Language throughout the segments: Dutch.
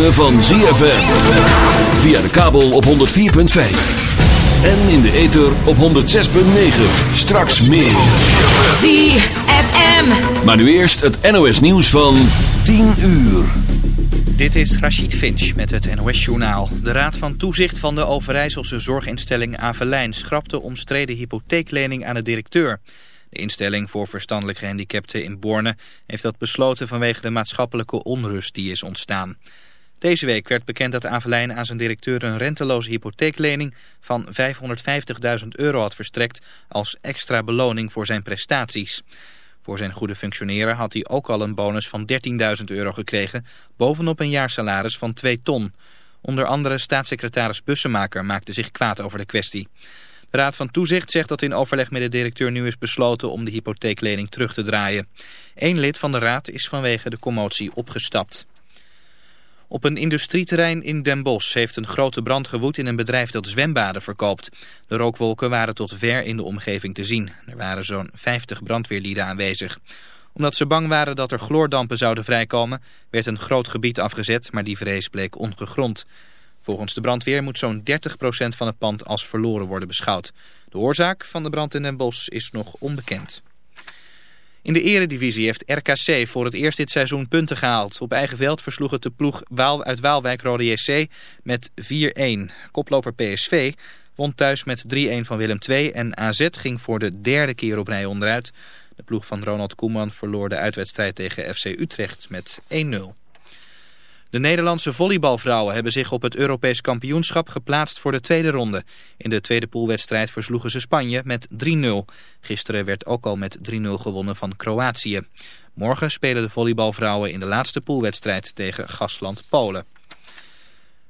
Ritme van ZFM. Via de kabel op 104.5. En in de ether op 106.9. Straks meer. ZFM. Maar nu eerst het NOS nieuws van 10 uur. Dit is Rachid Finch met het NOS-journaal. De Raad van Toezicht van de Overijsselse zorginstelling Avelijn schrapte omstreden hypotheeklening aan de directeur. De instelling voor verstandelijk gehandicapten in Borne heeft dat besloten vanwege de maatschappelijke onrust die is ontstaan. Deze week werd bekend dat Avelijn aan zijn directeur een renteloze hypotheeklening van 550.000 euro had verstrekt als extra beloning voor zijn prestaties. Voor zijn goede functioneren had hij ook al een bonus van 13.000 euro gekregen, bovenop een jaarsalaris van 2 ton. Onder andere staatssecretaris Bussemaker maakte zich kwaad over de kwestie. De Raad van Toezicht zegt dat in overleg met de directeur nu is besloten om de hypotheeklening terug te draaien. Eén lid van de Raad is vanwege de commotie opgestapt. Op een industrieterrein in Den Bosch heeft een grote brand gewoed in een bedrijf dat zwembaden verkoopt. De rookwolken waren tot ver in de omgeving te zien. Er waren zo'n 50 brandweerlieden aanwezig. Omdat ze bang waren dat er chloordampen zouden vrijkomen, werd een groot gebied afgezet, maar die vrees bleek ongegrond. Volgens de brandweer moet zo'n 30% van het pand als verloren worden beschouwd. De oorzaak van de brand in Den Bosch is nog onbekend. In de eredivisie heeft RKC voor het eerst dit seizoen punten gehaald. Op eigen veld versloeg het de ploeg Waal uit Waalwijk Rode JC met 4-1. Koploper PSV won thuis met 3-1 van Willem II en AZ ging voor de derde keer op rij onderuit. De ploeg van Ronald Koeman verloor de uitwedstrijd tegen FC Utrecht met 1-0. De Nederlandse volleybalvrouwen hebben zich op het Europees kampioenschap geplaatst voor de tweede ronde. In de tweede poolwedstrijd versloegen ze Spanje met 3-0. Gisteren werd ook al met 3-0 gewonnen van Kroatië. Morgen spelen de volleybalvrouwen in de laatste poolwedstrijd tegen gastland Polen.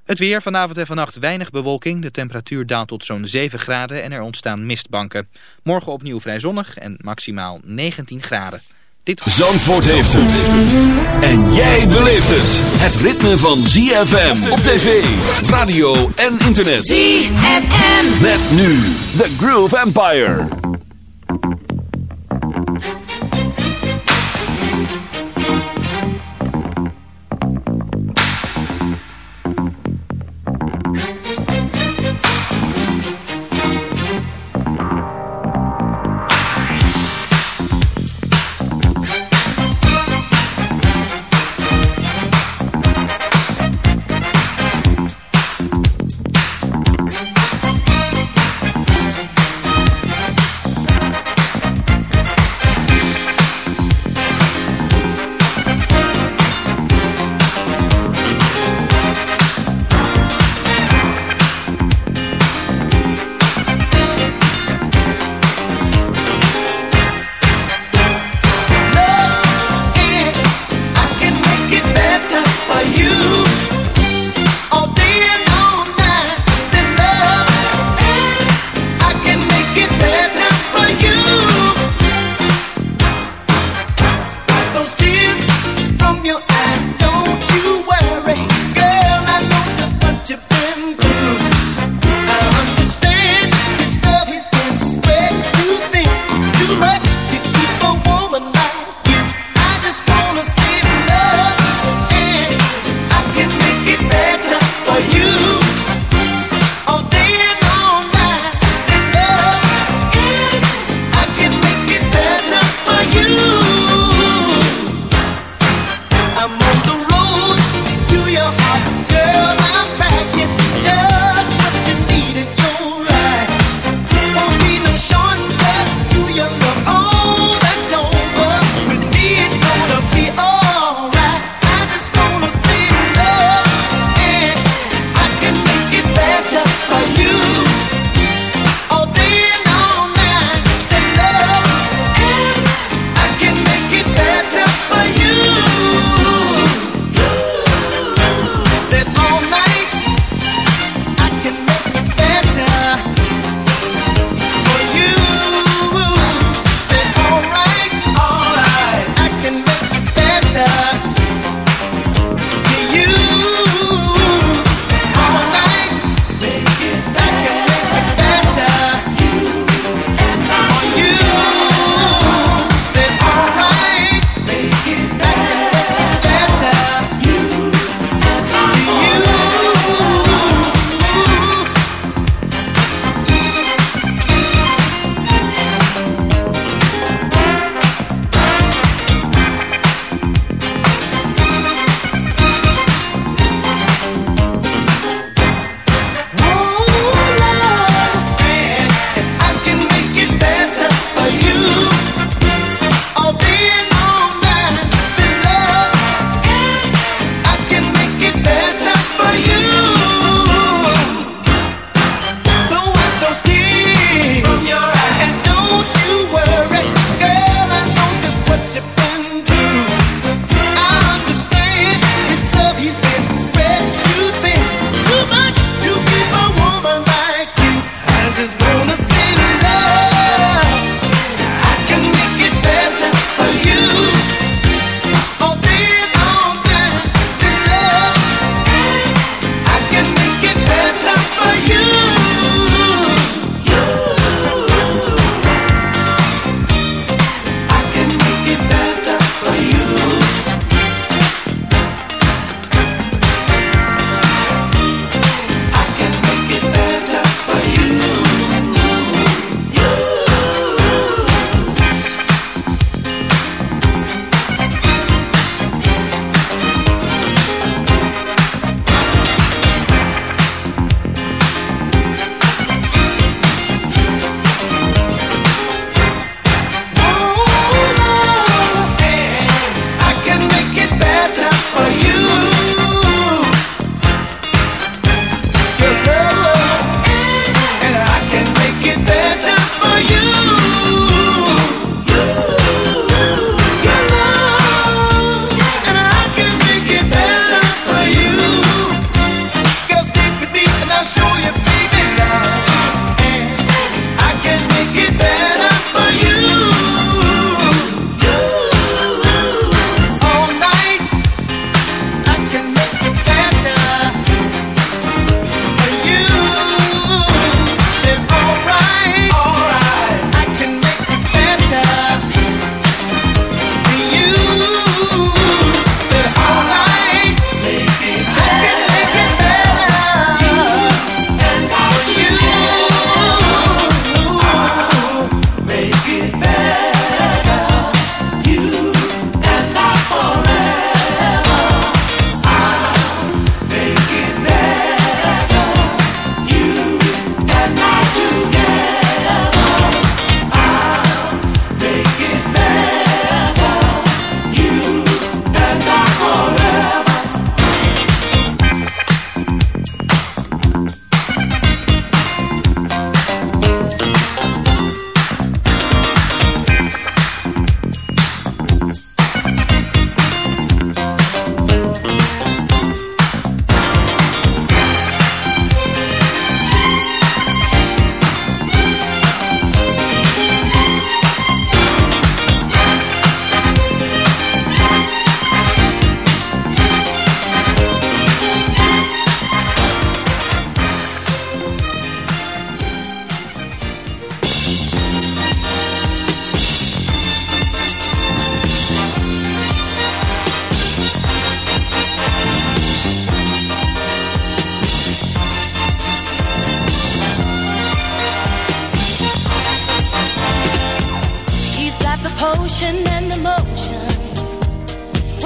Het weer vanavond en vannacht weinig bewolking. De temperatuur daalt tot zo'n 7 graden en er ontstaan mistbanken. Morgen opnieuw vrij zonnig en maximaal 19 graden. Dit... Zandvoort heeft het. En jij beleeft het. Het ritme van ZFM op tv, radio en internet. ZFM. Met nu The Groove Empire.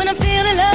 when I'm feeling love.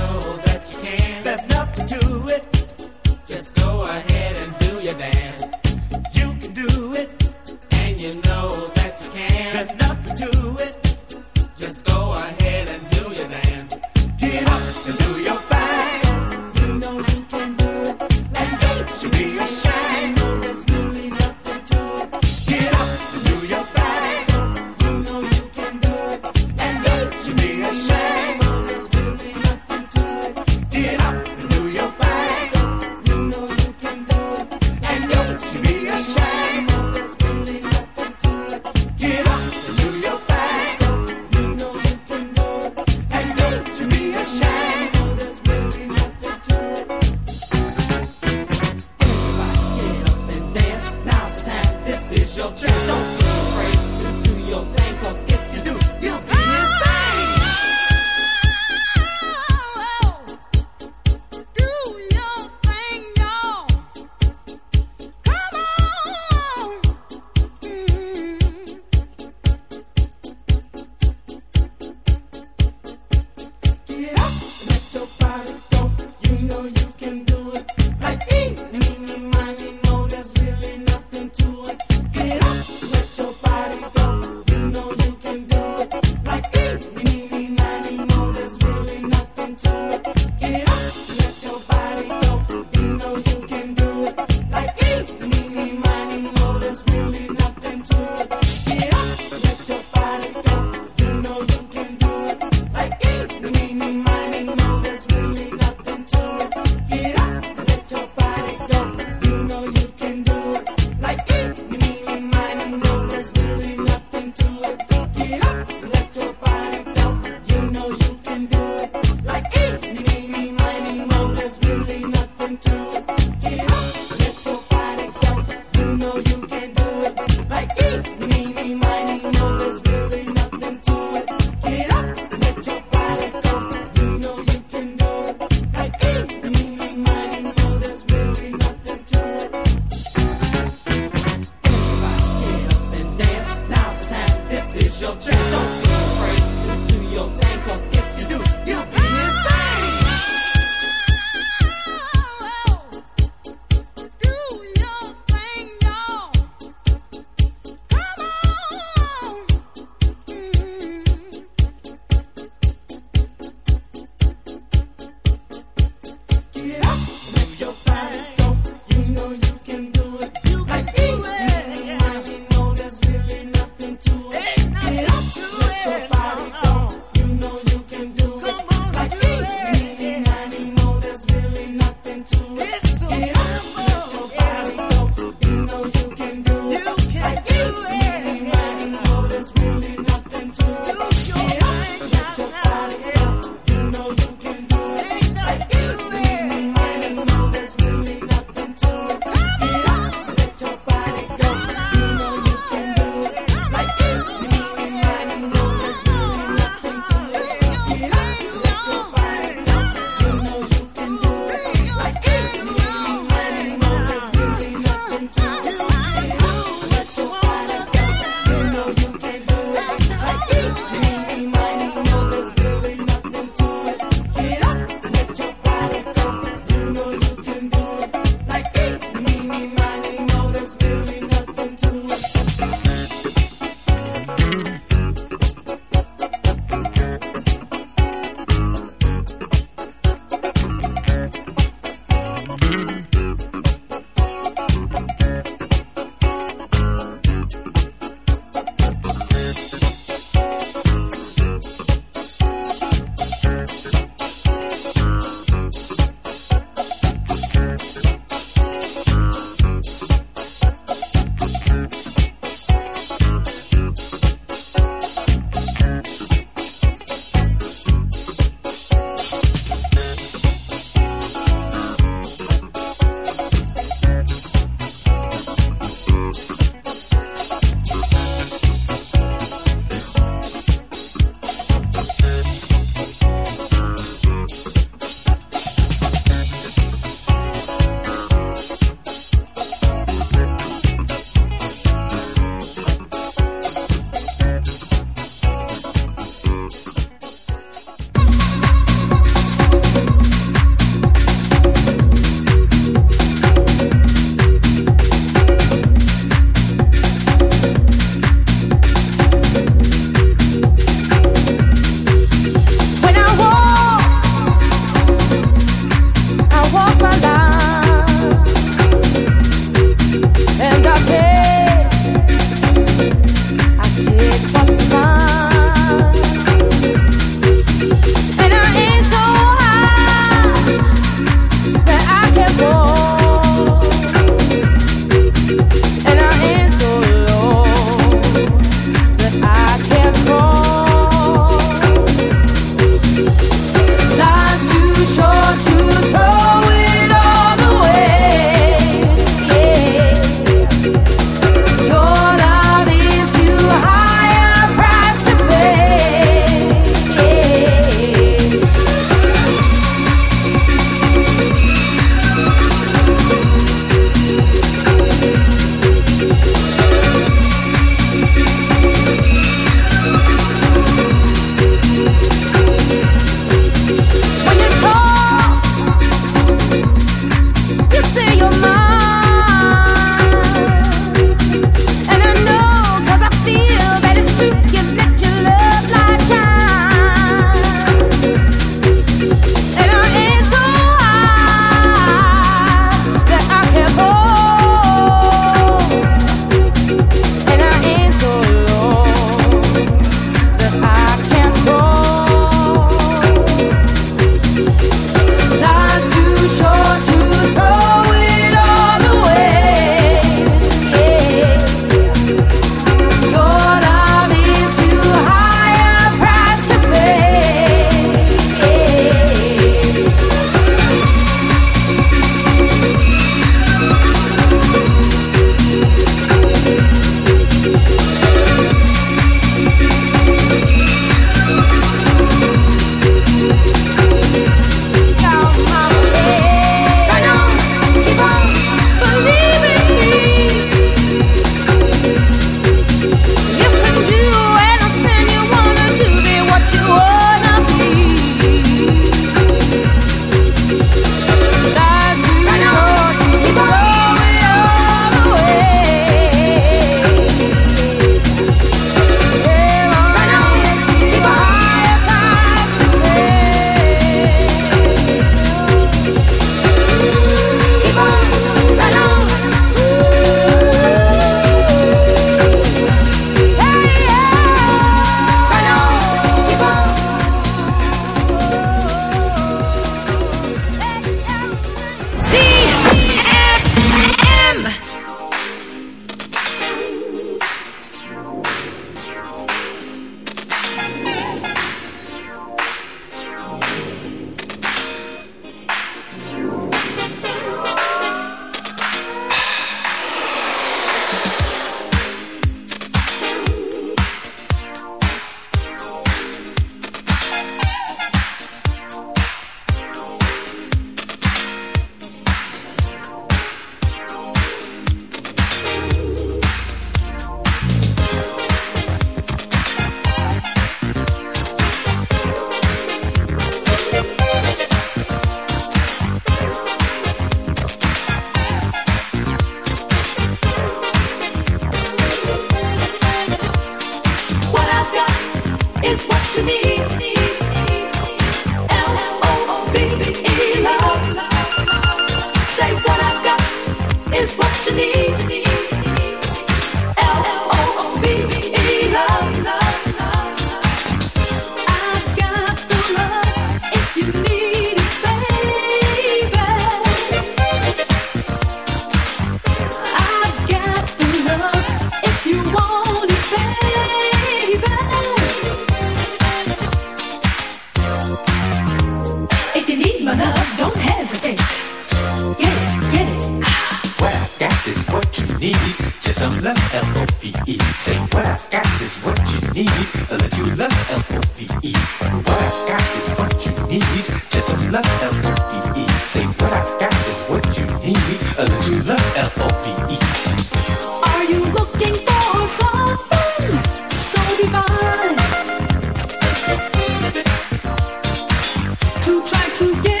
like to get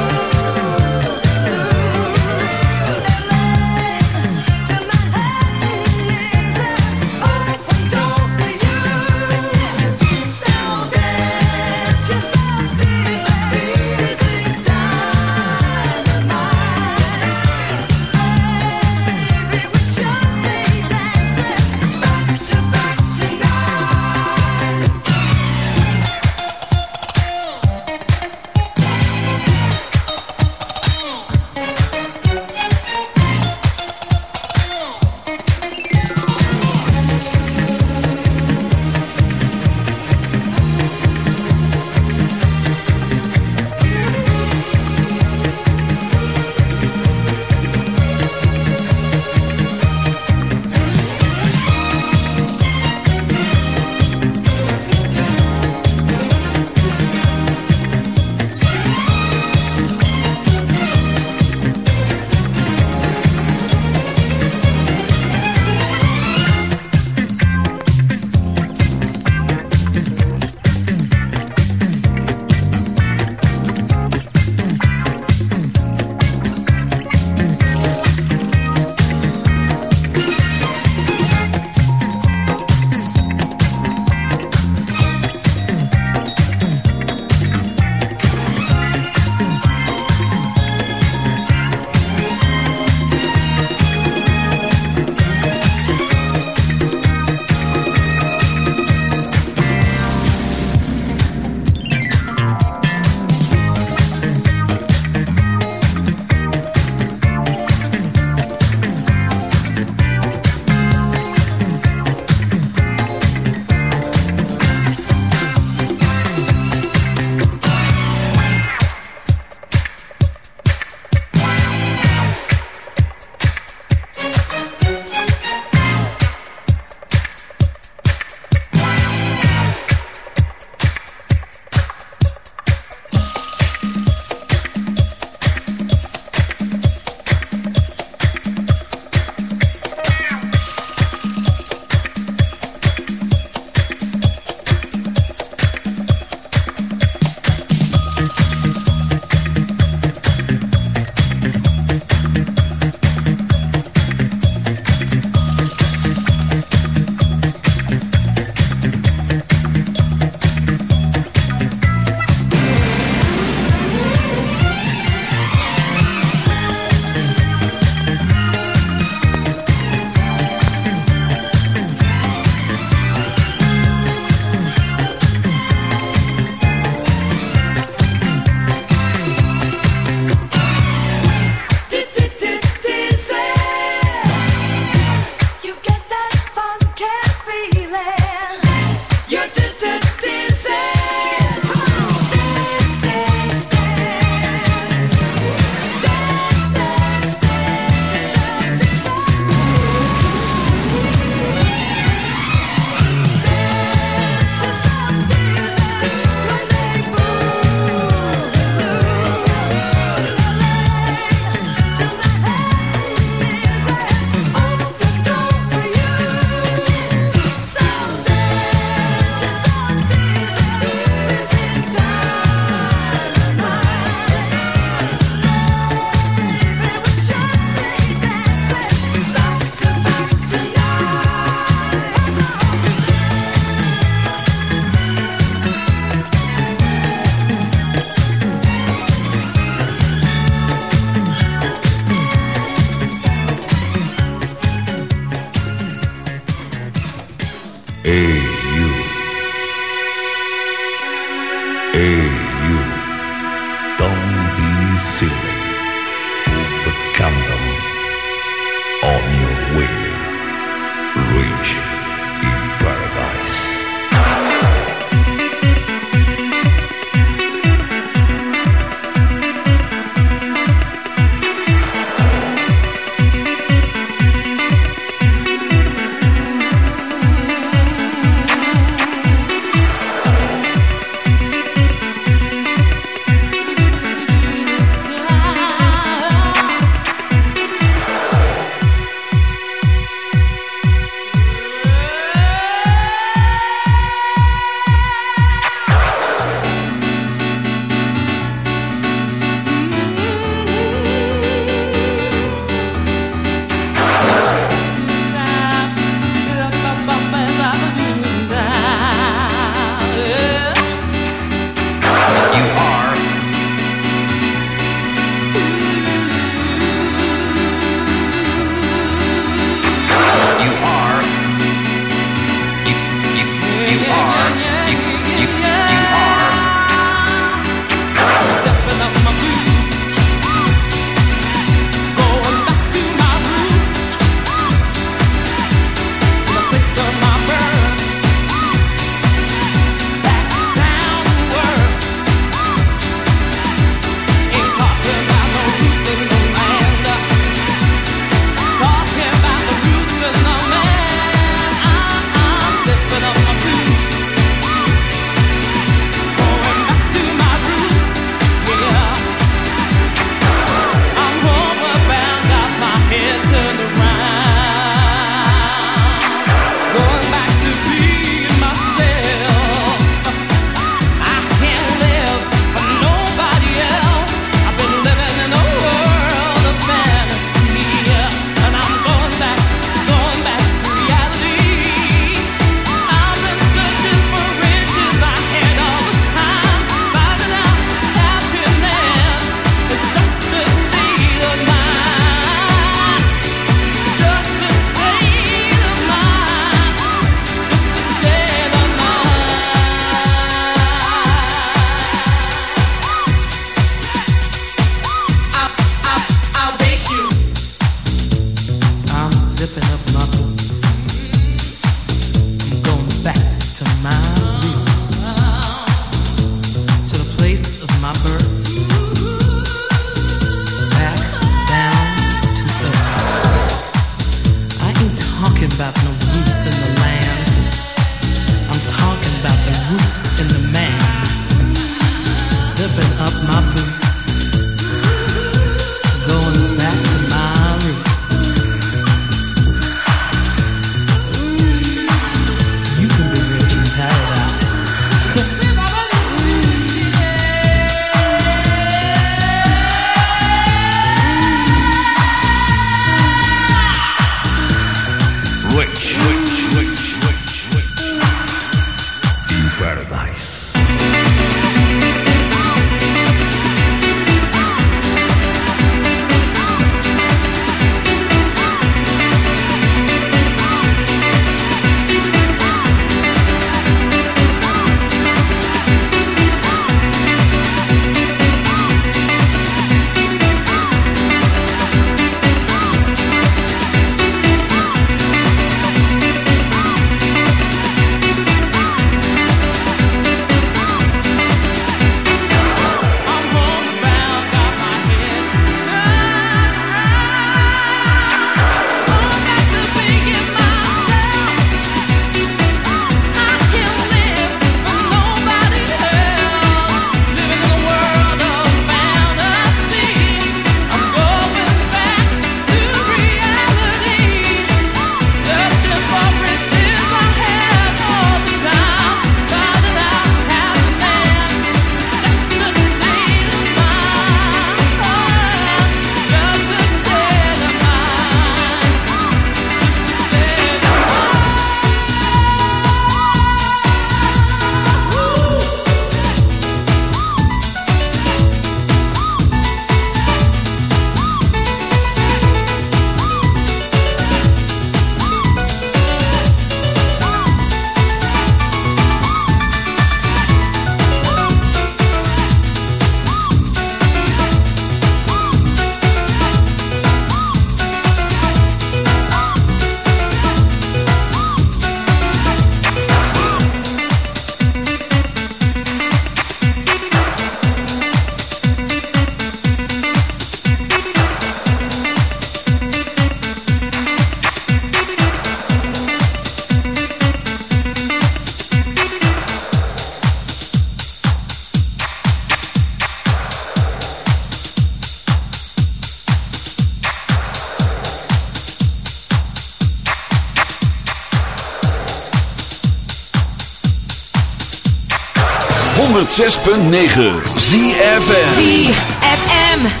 106.9 ZFM ZFM